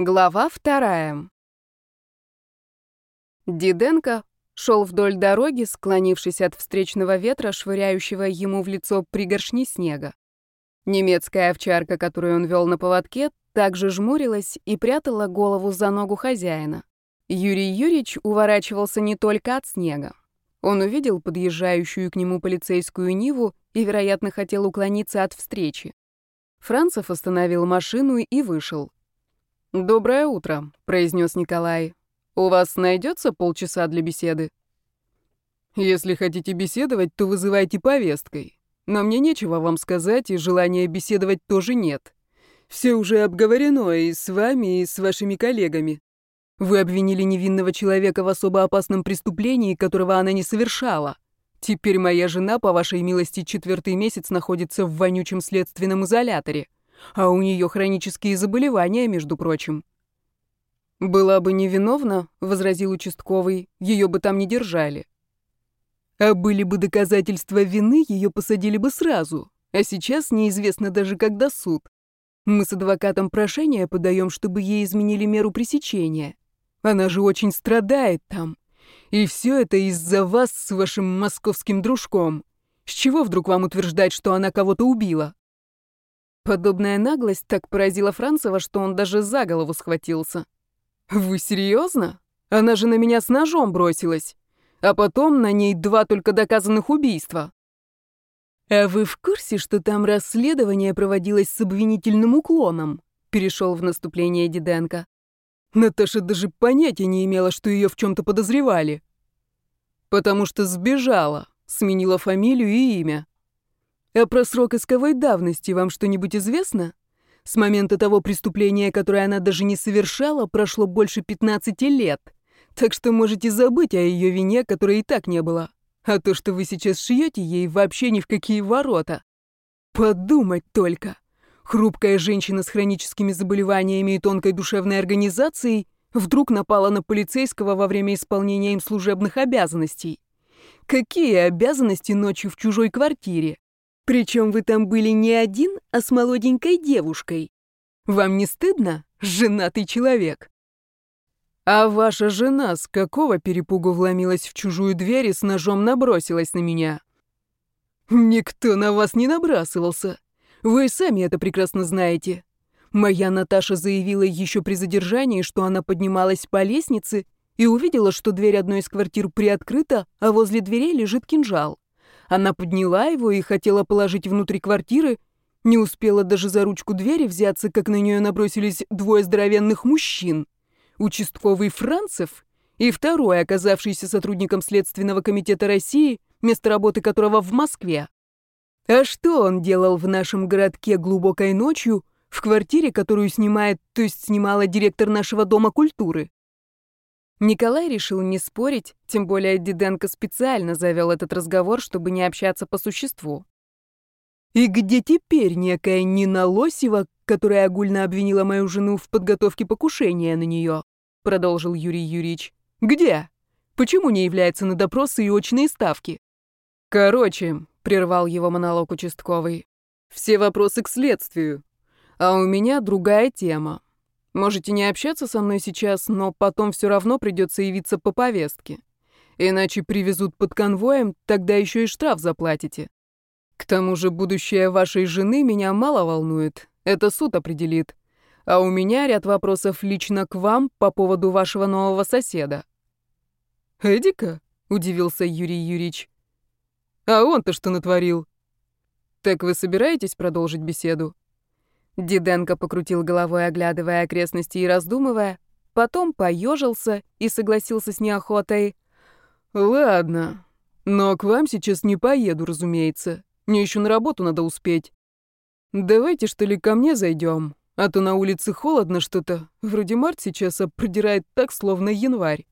Глава вторая. Диденко шел вдоль дороги, склонившись от встречного ветра, швыряющего ему в лицо пригоршни снега. Немецкая овчарка, которую он вел на поводке, также жмурилась и прятала голову за ногу хозяина. Юрий Юрьевич уворачивался не только от снега. Он увидел подъезжающую к нему полицейскую Ниву и, вероятно, хотел уклониться от встречи. Францев остановил машину и вышел. «Доброе утро», — произнес Николай. «У вас найдется полчаса для беседы?» «Если хотите беседовать, то вызывайте повесткой. Но мне нечего вам сказать, и желания беседовать тоже нет. Все уже обговорено и с вами, и с вашими коллегами. Вы обвинили невинного человека в особо опасном преступлении, которого она не совершала. Теперь моя жена, по вашей милости, четвертый месяц находится в вонючем следственном изоляторе». А у нее хронические заболевания, между прочим. «Была бы невиновна», — возразил участковый, — «ее бы там не держали». «А были бы доказательства вины, ее посадили бы сразу. А сейчас неизвестно даже, когда суд. Мы с адвокатом прошение подаем, чтобы ей изменили меру пресечения. Она же очень страдает там. И все это из-за вас с вашим московским дружком. С чего вдруг вам утверждать, что она кого-то убила?» Подобная наглость так поразила Францева, что он даже за голову схватился. «Вы серьезно? Она же на меня с ножом бросилась. А потом на ней два только доказанных убийства». «А вы в курсе, что там расследование проводилось с обвинительным уклоном?» Перешел в наступление Диденко. Наташа даже понятия не имела, что ее в чем-то подозревали. «Потому что сбежала, сменила фамилию и имя. А про срок исковой давности вам что-нибудь известно? С момента того преступления, которое она даже не совершала, прошло больше 15 лет. Так что можете забыть о ее вине, которой и так не было. А то, что вы сейчас шьете ей, вообще ни в какие ворота. Подумать только. Хрупкая женщина с хроническими заболеваниями и тонкой душевной организацией вдруг напала на полицейского во время исполнения им служебных обязанностей. Какие обязанности ночью в чужой квартире? Причем вы там были не один, а с молоденькой девушкой. Вам не стыдно, женатый человек? А ваша жена с какого перепугу вломилась в чужую дверь и с ножом набросилась на меня? Никто на вас не набрасывался. Вы сами это прекрасно знаете. Моя Наташа заявила еще при задержании, что она поднималась по лестнице и увидела, что дверь одной из квартир приоткрыта, а возле дверей лежит кинжал. Она подняла его и хотела положить внутрь квартиры, не успела даже за ручку двери взяться, как на нее набросились двое здоровенных мужчин. Участковый Францев и второй, оказавшийся сотрудником Следственного комитета России, место работы которого в Москве. А что он делал в нашем городке глубокой ночью, в квартире, которую снимает, то есть снимала директор нашего Дома культуры? Николай решил не спорить, тем более Диденко специально завел этот разговор, чтобы не общаться по существу. «И где теперь некая Нина Лосева, которая огульно обвинила мою жену в подготовке покушения на нее?» — продолжил Юрий Юрьевич. «Где? Почему не является на допросы и очные ставки?» «Короче», — прервал его монолог участковый, — «все вопросы к следствию. А у меня другая тема. Можете не общаться со мной сейчас, но потом все равно придется явиться по повестке. Иначе привезут под конвоем, тогда еще и штраф заплатите. К тому же будущее вашей жены меня мало волнует. Это суд определит. А у меня ряд вопросов лично к вам по поводу вашего нового соседа. Эдика? Удивился Юрий Юрьевич. А он-то что натворил? Так вы собираетесь продолжить беседу? Диденко покрутил головой, оглядывая окрестности и раздумывая, потом поежился и согласился с неохотой. «Ладно, но к вам сейчас не поеду, разумеется. Мне еще на работу надо успеть. Давайте, что ли, ко мне зайдем, а то на улице холодно что-то. Вроде март сейчас, а продирает так, словно январь».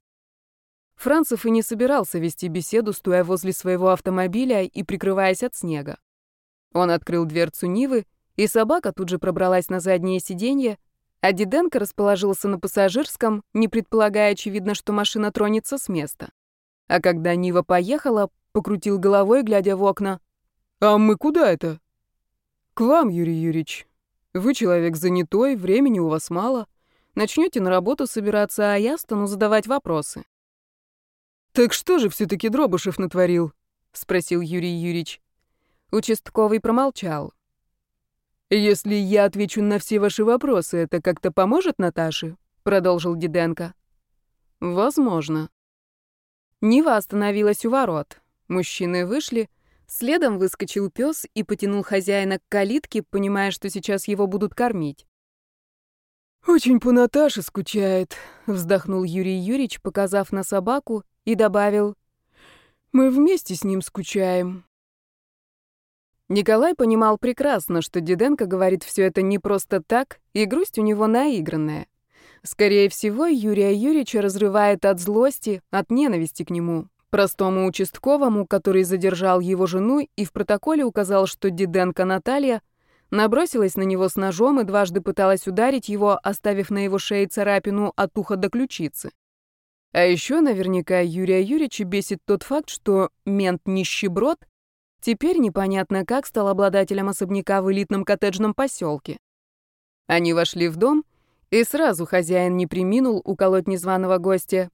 Францев и не собирался вести беседу, стоя возле своего автомобиля и прикрываясь от снега. Он открыл дверцу Нивы и собака тут же пробралась на заднее сиденье, а Диденко расположился на пассажирском, не предполагая, очевидно, что машина тронется с места. А когда Нива поехала, покрутил головой, глядя в окна. «А мы куда это?» «К вам, Юрий Юрьевич. Вы человек занятой, времени у вас мало. Начнете на работу собираться, а я стану задавать вопросы. «Так что же все таки Дробышев натворил?» — спросил Юрий Юрьевич. Участковый промолчал. «Если я отвечу на все ваши вопросы, это как-то поможет Наташе?» — продолжил Диденко. «Возможно». Нива остановилась у ворот. Мужчины вышли, следом выскочил пес и потянул хозяина к калитке, понимая, что сейчас его будут кормить. «Очень по Наташе скучает», — вздохнул Юрий Юрьевич, показав на собаку, и добавил, «Мы вместе с ним скучаем». Николай понимал прекрасно, что Диденко говорит все это не просто так, и грусть у него наигранная. Скорее всего, Юрия Юрьевича разрывает от злости, от ненависти к нему, простому участковому, который задержал его жену и в протоколе указал, что Диденко Наталья — Набросилась на него с ножом и дважды пыталась ударить его, оставив на его шее царапину от уха до ключицы. А еще наверняка Юрия Юрьевича бесит тот факт, что мент-нищеброд теперь непонятно как стал обладателем особняка в элитном коттеджном поселке. Они вошли в дом, и сразу хозяин не приминул уколоть незваного гостя.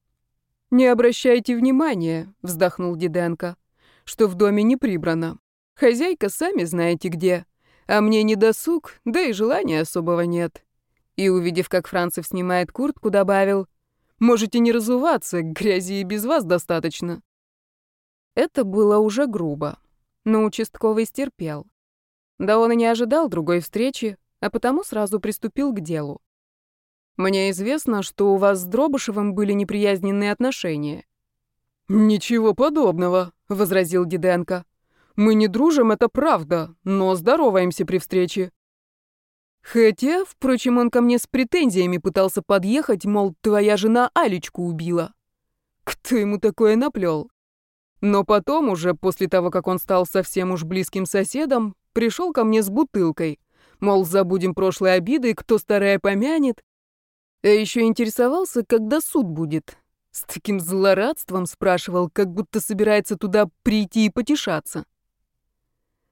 «Не обращайте внимания», — вздохнул Диденко, — «что в доме не прибрано. Хозяйка сами знаете где». А мне не досуг, да и желания особого нет. И, увидев, как Францев снимает куртку, добавил, «Можете не разуваться, грязи и без вас достаточно». Это было уже грубо, но участковый стерпел. Да он и не ожидал другой встречи, а потому сразу приступил к делу. «Мне известно, что у вас с Дробышевым были неприязненные отношения». «Ничего подобного», — возразил Диденко. Мы не дружим, это правда, но здороваемся при встрече. Хотя, впрочем, он ко мне с претензиями пытался подъехать, мол, твоя жена Алечку убила. Кто ему такое наплел? Но потом, уже после того, как он стал совсем уж близким соседом, пришел ко мне с бутылкой. Мол, забудем прошлые обиды, кто старое помянет. А еще интересовался, когда суд будет. С таким злорадством спрашивал, как будто собирается туда прийти и потешаться.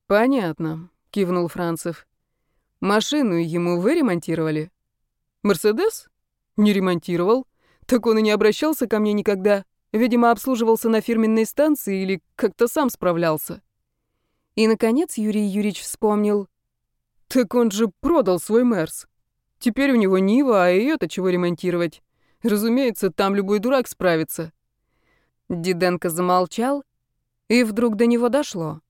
«Понятно», — кивнул Францев. «Машину ему вы ремонтировали?» «Мерседес?» «Не ремонтировал. Так он и не обращался ко мне никогда. Видимо, обслуживался на фирменной станции или как-то сам справлялся». И, наконец, Юрий Юрьевич вспомнил. «Так он же продал свой Мерс. Теперь у него Нива, а ее-то чего ремонтировать? Разумеется, там любой дурак справится». Диденко замолчал, и вдруг до него дошло.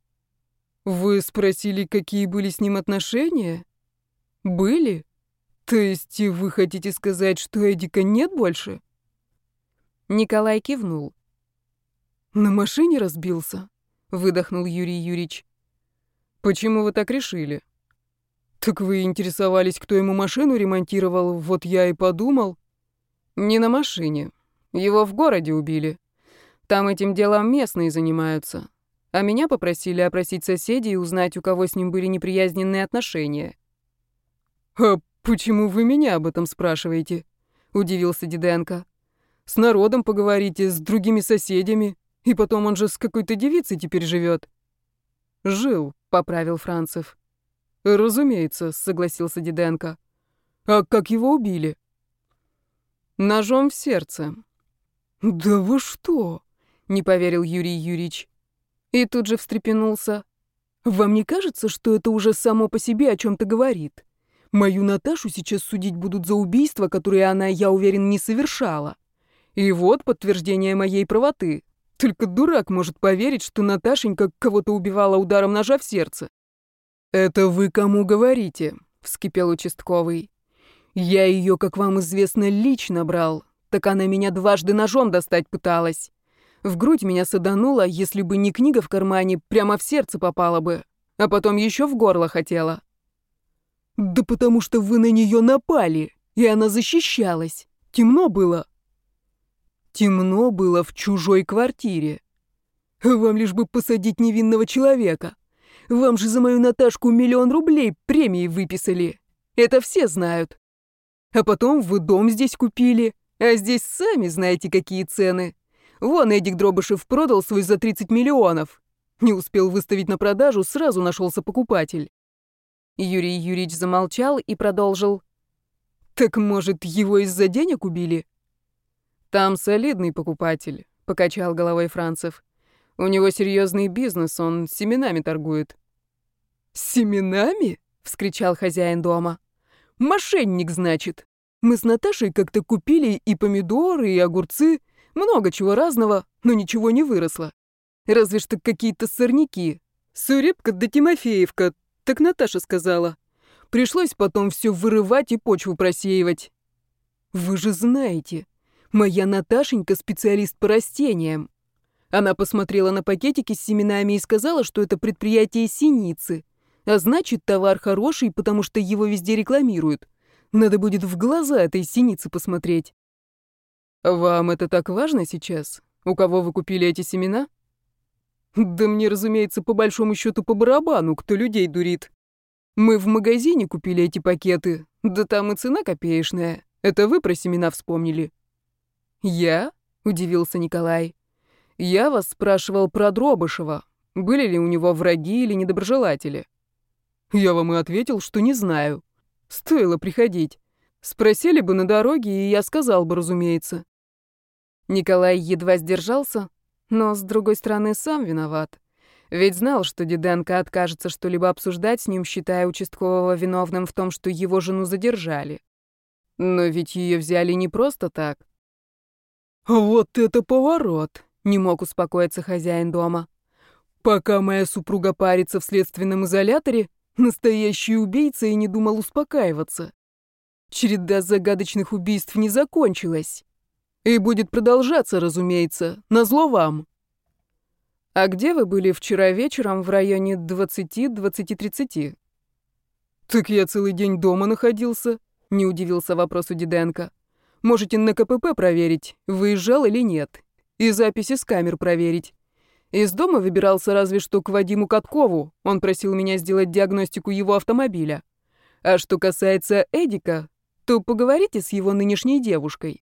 Вы спросили, какие были с ним отношения? Были? То есть вы хотите сказать, что Эдика нет больше? Николай кивнул. На машине разбился, выдохнул Юрий Юрьевич. Почему вы так решили? Так вы интересовались, кто ему машину ремонтировал, вот я и подумал. Не на машине. Его в городе убили. Там этим делом местные занимаются а меня попросили опросить соседей и узнать, у кого с ним были неприязненные отношения. «А почему вы меня об этом спрашиваете?» — удивился Диденко. «С народом поговорите, с другими соседями, и потом он же с какой-то девицей теперь живет. «Жил», — поправил Францев. «Разумеется», — согласился Диденко. «А как его убили?» «Ножом в сердце». «Да вы что?» — не поверил Юрий Юрьевич. И тут же встрепенулся. «Вам не кажется, что это уже само по себе о чем-то говорит? Мою Наташу сейчас судить будут за убийство, которое она, я уверен, не совершала. И вот подтверждение моей правоты. Только дурак может поверить, что Наташенька кого-то убивала ударом ножа в сердце». «Это вы кому говорите?» — вскипел участковый. «Я ее, как вам известно, лично брал. Так она меня дважды ножом достать пыталась. В грудь меня садануло, если бы не книга в кармане, прямо в сердце попала бы, а потом еще в горло хотела. Да потому что вы на нее напали, и она защищалась. Темно было. Темно было в чужой квартире. Вам лишь бы посадить невинного человека. Вам же за мою Наташку миллион рублей премии выписали. Это все знают. А потом вы дом здесь купили, а здесь сами знаете, какие цены. Вон Эдик Дробышев продал свой за 30 миллионов. Не успел выставить на продажу, сразу нашелся покупатель. Юрий Юрьевич замолчал и продолжил. Так, может, его из-за денег убили? Там солидный покупатель, покачал головой Францев. У него серьезный бизнес, он семенами торгует. Семенами? вскричал хозяин дома. Мошенник, значит. Мы с Наташей как-то купили и помидоры, и огурцы, много чего разного, но ничего не выросло. Разве что какие-то сорняки. Сурепка да Тимофеевка, так Наташа сказала. Пришлось потом все вырывать и почву просеивать. Вы же знаете, моя Наташенька специалист по растениям. Она посмотрела на пакетики с семенами и сказала, что это предприятие синицы. А значит, товар хороший, потому что его везде рекламируют. Надо будет в глаза этой синицы посмотреть. Вам это так важно сейчас? У кого вы купили эти семена? Да мне, разумеется, по большому счету по барабану, кто людей дурит. Мы в магазине купили эти пакеты, да там и цена копеечная. Это вы про семена вспомнили? Я? Удивился Николай. Я вас спрашивал про Дробышева. Были ли у него враги или недоброжелатели? Я вам и ответил, что не знаю. Стоило приходить. Спросили бы на дороге, и я сказал бы, разумеется. Николай едва сдержался, но, с другой стороны, сам виноват. Ведь знал, что Диденко откажется что-либо обсуждать с ним, считая участкового виновным в том, что его жену задержали. Но ведь ее взяли не просто так. «Вот это поворот!» — не мог успокоиться хозяин дома. «Пока моя супруга парится в следственном изоляторе, настоящий убийца и не думал успокаиваться. Череда загадочных убийств не закончилась. И будет продолжаться, разумеется, назло вам». «А где вы были вчера вечером в районе 20-20-30?» «Так я целый день дома находился», — не удивился вопросу Диденко. «Можете на КПП проверить, выезжал или нет, и записи с камер проверить. Из дома выбирался разве что к Вадиму Каткову, он просил меня сделать диагностику его автомобиля. А что касается Эдика, то поговорите с его нынешней девушкой.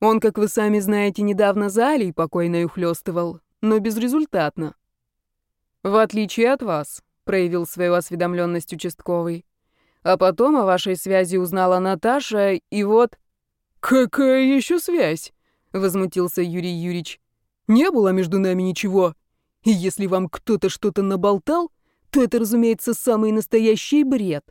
Он, как вы сами знаете, недавно за Алей покойной ухлёстывал, но безрезультатно. В отличие от вас, проявил свою осведомленность участковый. А потом о вашей связи узнала Наташа, и вот... Какая еще связь? Возмутился Юрий Юрьевич. Не было между нами ничего. И если вам кто-то что-то наболтал, то это, разумеется, самый настоящий бред.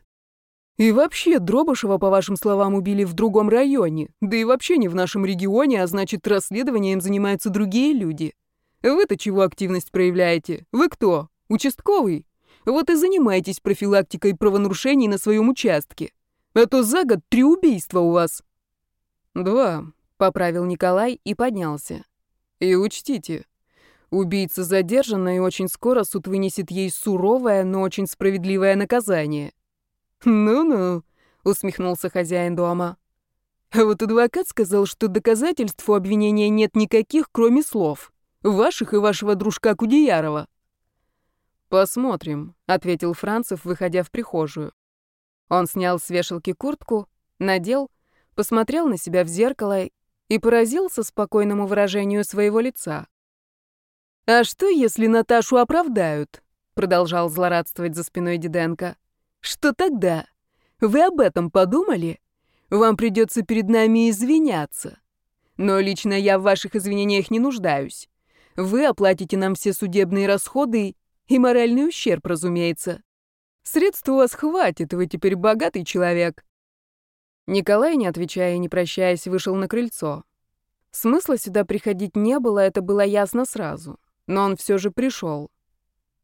И вообще, Дробышева, по вашим словам, убили в другом районе. Да и вообще не в нашем регионе, а значит, расследованием занимаются другие люди. Вы-то чего активность проявляете? Вы кто? Участковый? Вот и занимайтесь профилактикой правонарушений на своем участке. А то за год три убийства у вас. Два, поправил Николай и поднялся. И учтите, убийца задержана, и очень скоро суд вынесет ей суровое, но очень справедливое наказание. «Ну-ну», — усмехнулся хозяин дома. А вот адвокат сказал, что доказательств у обвинения нет никаких, кроме слов. Ваших и вашего дружка Кудеярова. «Посмотрим», — ответил Францев, выходя в прихожую. Он снял с вешалки куртку, надел, посмотрел на себя в зеркало и поразился спокойному выражению своего лица. «А что, если Наташу оправдают?» — продолжал злорадствовать за спиной Диденко. «Что тогда? Вы об этом подумали? Вам придется перед нами извиняться. Но лично я в ваших извинениях не нуждаюсь. Вы оплатите нам все судебные расходы и моральный ущерб, разумеется. Средств у вас хватит, вы теперь богатый человек». Николай, не отвечая и не прощаясь, вышел на крыльцо. Смысла сюда приходить не было, это было ясно сразу. Но он все же пришел.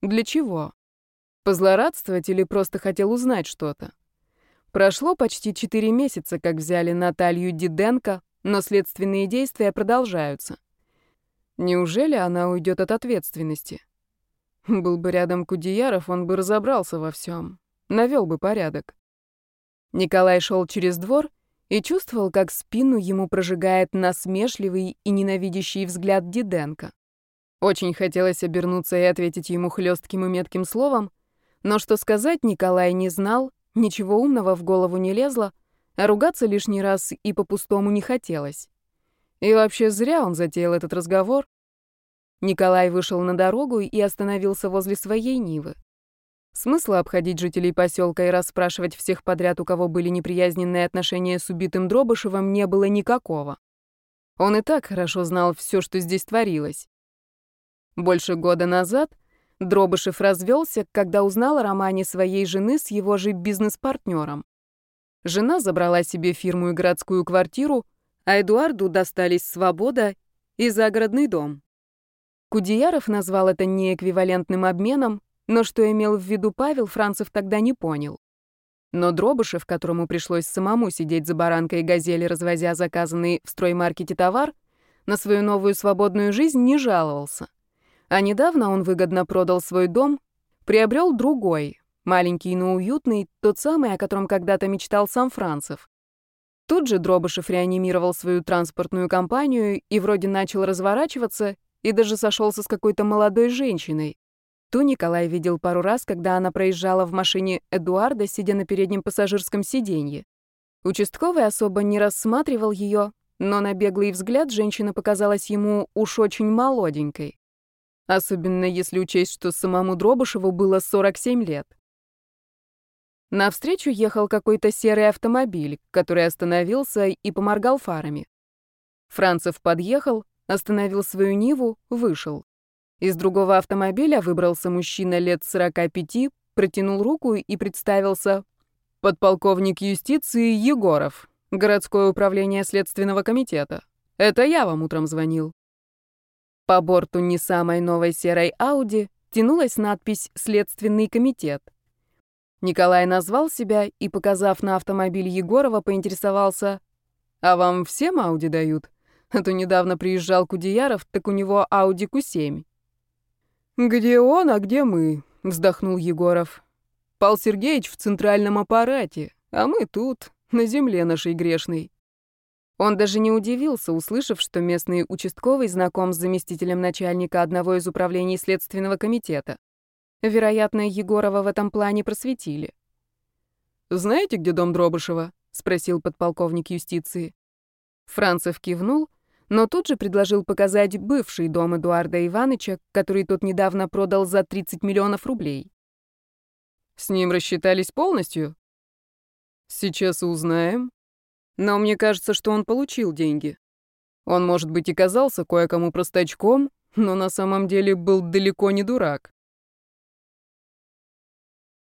Для чего? Позлорадствовать или просто хотел узнать что-то? Прошло почти четыре месяца, как взяли Наталью Диденко, но следственные действия продолжаются. Неужели она уйдет от ответственности? Был бы рядом Кудеяров, он бы разобрался во всем, навел бы порядок. Николай шел через двор и чувствовал, как спину ему прожигает насмешливый и ненавидящий взгляд Диденко. Очень хотелось обернуться и ответить ему хлестким и метким словом, но что сказать Николай не знал, ничего умного в голову не лезло, а ругаться лишний раз и по-пустому не хотелось. И вообще зря он затеял этот разговор. Николай вышел на дорогу и остановился возле своей Нивы. Смысла обходить жителей поселка и расспрашивать всех подряд, у кого были неприязненные отношения с убитым Дробышевым, не было никакого. Он и так хорошо знал все, что здесь творилось. Больше года назад Дробышев развелся, когда узнал о романе своей жены с его же бизнес-партнером. Жена забрала себе фирму и городскую квартиру, а Эдуарду достались свобода и загородный дом. Кудеяров назвал это неэквивалентным обменом, но что имел в виду Павел, Францев тогда не понял. Но Дробышев, которому пришлось самому сидеть за баранкой газели, развозя заказанный в строймаркете товар, на свою новую свободную жизнь не жаловался. А недавно он выгодно продал свой дом, приобрел другой, маленький, но уютный, тот самый, о котором когда-то мечтал сам Францев. Тут же Дробышев реанимировал свою транспортную компанию и вроде начал разворачиваться и даже сошелся с какой-то молодой женщиной. Ту Николай видел пару раз, когда она проезжала в машине Эдуарда, сидя на переднем пассажирском сиденье. Участковый особо не рассматривал ее, но на беглый взгляд женщина показалась ему уж очень молоденькой. Особенно если учесть, что самому Дробышеву было 47 лет. Навстречу ехал какой-то серый автомобиль, который остановился и поморгал фарами. Францев подъехал, остановил свою Ниву, вышел. Из другого автомобиля выбрался мужчина лет 45, протянул руку и представился подполковник юстиции Егоров, городское управление следственного комитета. Это я вам утром звонил. По борту не самой новой серой Ауди тянулась надпись «Следственный комитет». Николай назвал себя и, показав на автомобиль Егорова, поинтересовался, «А вам всем Ауди дают? А то недавно приезжал Кудеяров, так у него Ауди Q7». «Где он, а где мы?» — вздохнул Егоров. «Пал Сергеевич в центральном аппарате, а мы тут, на земле нашей грешной». Он даже не удивился, услышав, что местный участковый знаком с заместителем начальника одного из управлений Следственного комитета. Вероятно, Егорова в этом плане просветили. «Знаете, где дом Дробышева?» — спросил подполковник юстиции. Францев кивнул, но тут же предложил показать бывший дом Эдуарда Ивановича, который тот недавно продал за 30 миллионов рублей. «С ним рассчитались полностью?» «Сейчас узнаем», но мне кажется, что он получил деньги. Он, может быть, и казался кое-кому простачком, но на самом деле был далеко не дурак.